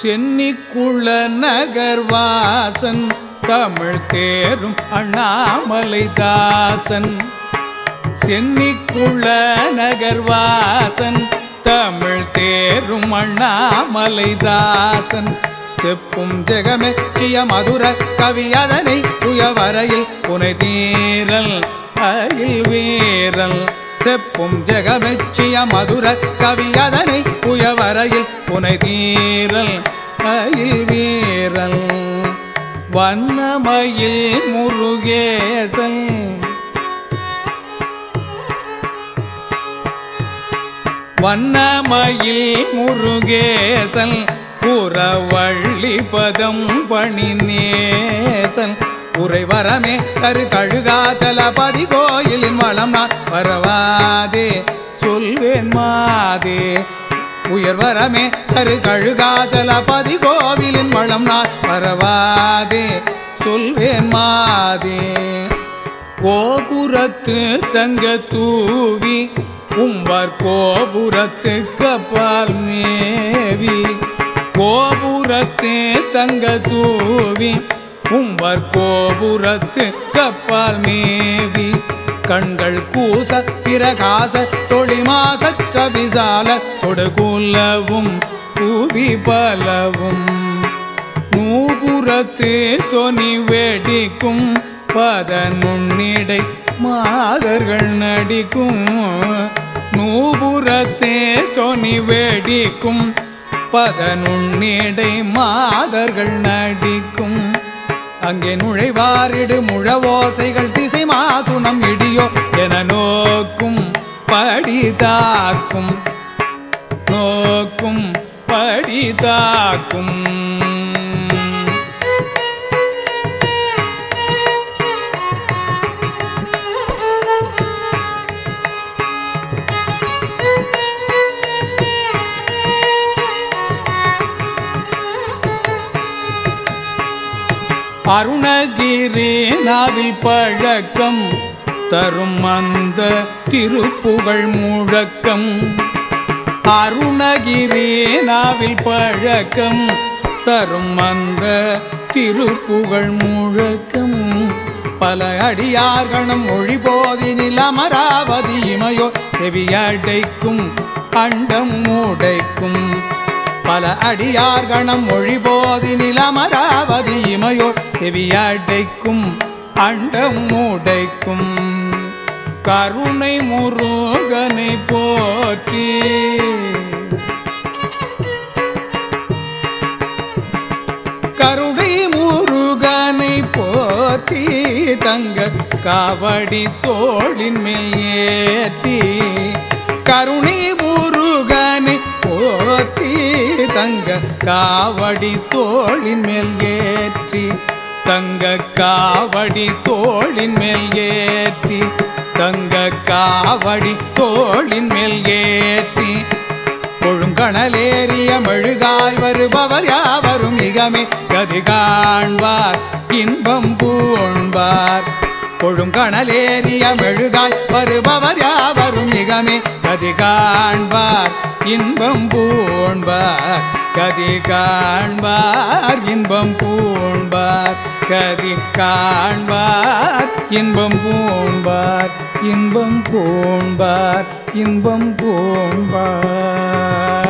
சென்னிக்குள நகர்வாசன் தமிழ் தேரும் அண்ணாமலை தாசன் சென்னிக்குள நகர்வாசன் தமிழ் தேரும் அண்ணாமலை தாசன் செப்பும் ஜெகமே சிய மதுர கவி அதனை புயவரையில் புனை தீரல் அயில் வீரல். செப்பும் ஜெகமெச்சிய மதுர கவியதனை புயவரையில் புனை தீரல் அயில் வீரல் வண்ணமயில் முருகேசல் வண்ணமயில் முருகேசல் புறவள்ளி பதம் பணி நேசல் உறைவரமே கரு கழுகாச்சலபதி கோயிலின் வளம் நான் பரவாதே சொல்வேன் மாதே. உயர்வரமே தரு கழுகாச்சலபதி கோவிலின் வளம் நான் பரவாதே சொல்வேன் மாதே. கோபுரத்து தங்க தூவி உம்பர் கோபுரத்து கப்பால் மேவி. கோபுரத்து தங்க தூவி உம்பர் கோபுரத்து கப்பால் மேவி. கண்கள் கூச பிரகாச தொழிமாசற்ற விசால தொடுகுலவும் புவி பலவும். நூபுறத்து தொனி வெடிக்கும் பத நுண்ணிடை மாதர்கள் நடிக்கும். நூபுறத்தே தொனி வெடிக்கும் பத நுண்ணிடை மாதர்கள் நடி அங்கே நுழைவாரிடு முழவோசைகள் திசை மாசுணம் இடியோ என நோக்கும் படிதாக்கும் நோக்கும் படிதாக்கும் அருணகிரி நாவில் பழக்கம் தரும் அந்த திருப்புகழ் முழக்கம். அருணகிரி நாவில் பழக்கம் தரும் அந்த திருப்புகழ் முழக்கம். பல அடியார்களும் மொழி போதினில் அமராவதி இமையோ செவியடைக்கும் அண்டம் மூடைக்கும் பல அடியார்கணம் மொழி போதினில் நிலமராவதி இமையோர் செவியடைக்கும் அண்டம் மூடைக்கும். கருணை முருகனை போற்றி. கருணை முருகனை போற்றி தங்க காவடி தோளின் மேல் ஏற்றி. கருணை முருகனை போற்றி தங்க காவடி தோளின் மேல் ஏற்றி தங்க காவடி தோளின் மேல் ஏற்றி தங்க காவடி தோளின் மேல் ஏற்றி. கொழுங்கணலேறிய மழுகாய் வருபவர் யாவரும் மிகமே கதி காண்பார் இன்பம் பூண்பார். கொழுங்கணலேறிய மெழுகாய் வருபவர் யாவரும் மிகமே கதி காண்பார். இன்பம் பூண்பார் கதி காண்பார் இன்பம் பூண்பார் கதி காண்பார் இன்பம் பூண்பார் இன்பம் பூண்பார் இன்பம் பூண்பார்.